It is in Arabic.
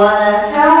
وأما بنعمة